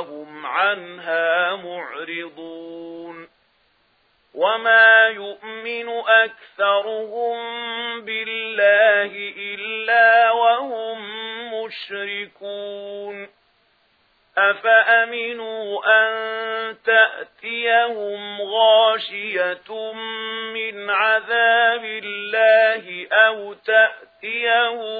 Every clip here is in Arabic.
فهم عنها معرضون وما يؤمن أكثرهم بالله إلا وهم مشركون أفأمنوا أن تأتيهم غاشية من عذاب الله أو تأتيهم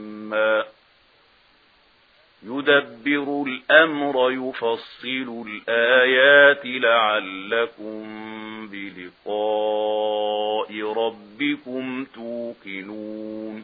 يدبر الأمر يفصل الآيات لعلكم بلقاء ربكم توقنون.